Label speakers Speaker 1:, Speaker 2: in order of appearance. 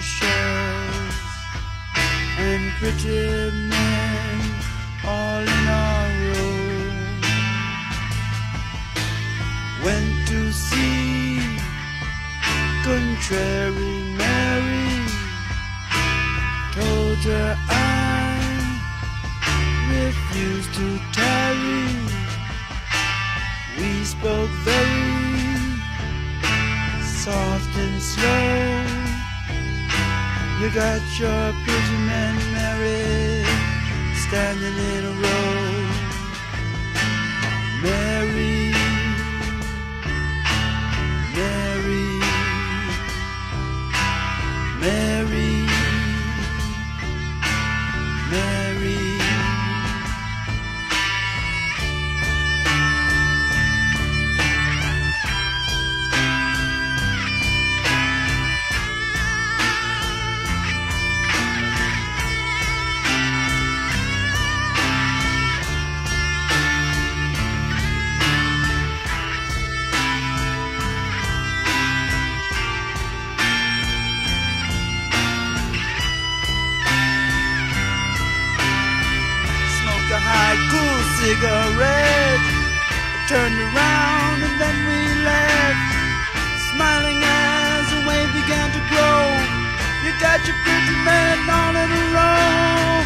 Speaker 1: shells and pretty men all in a row. Went to see contrary Mary, told her I refused to tarry. We spoke very soft and slow. You got your pigeon men married, standing in a row. Mary, cigarette. Turned around and then we left, smiling as the wave began to grow. You got your pretty men all in a row.